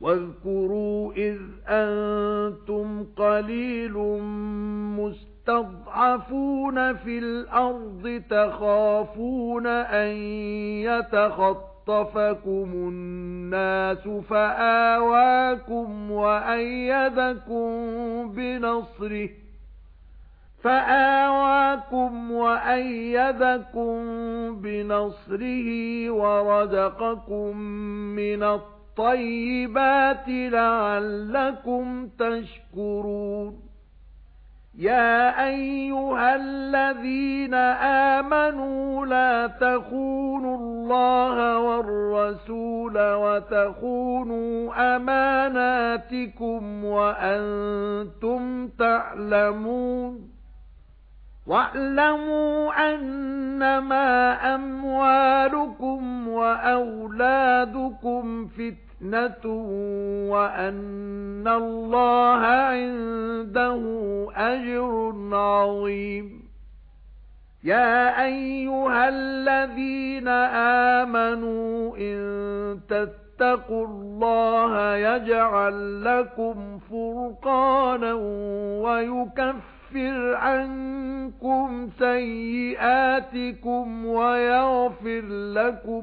وَاذْكُرُوا إِذْ أَنْتُمْ قَلِيلٌ مُسْتَضْعَفُونَ فِي الْأَرْضِ تَخَافُونَ أَنْ يَتَخَطَّفَكُمُ النَّاسُ فَآوَاكُمْ وَأَيَّدَكُمْ بِنَصْرِهِ فَآوَاكُمْ وَأَيَّدَكُمْ بِنَصْرِهِ وَرَزَقَكُم مِّنَ الطَّيِّبَاتِ لَعَلَّكُمْ تَشْكُرُونَ. يَا أَيُّهَا الَّذِينَ آمَنُوا لَا تَخُونُوا اللَّهَ وَالرَّسُولَ وَتَخُونُوا أَمَانَاتِكُمْ وَأَنْتُمْ تَعْلَمُونَ. وَاعْلَمُوا أَنَّمَا أَمْوَالُكُمْ وَأَوْلَادُكُمْ فِتْنَةٌ وَأَنَّ اللَّهَ عِندَهُ أَجْرٌ عَظِيمٌ. يَا أَيُّهَا الَّذِينَ آمَنُوا إِن تَتَّقُوا اللَّهَ يَجْعَل لَّكُمْ فُرْقَانًا وَيُكَفِّرْ يُكَفِّرْ عَنكُمْ سَيِّئَاتِكُمْ وَيَغْفِرْ لَكُمْ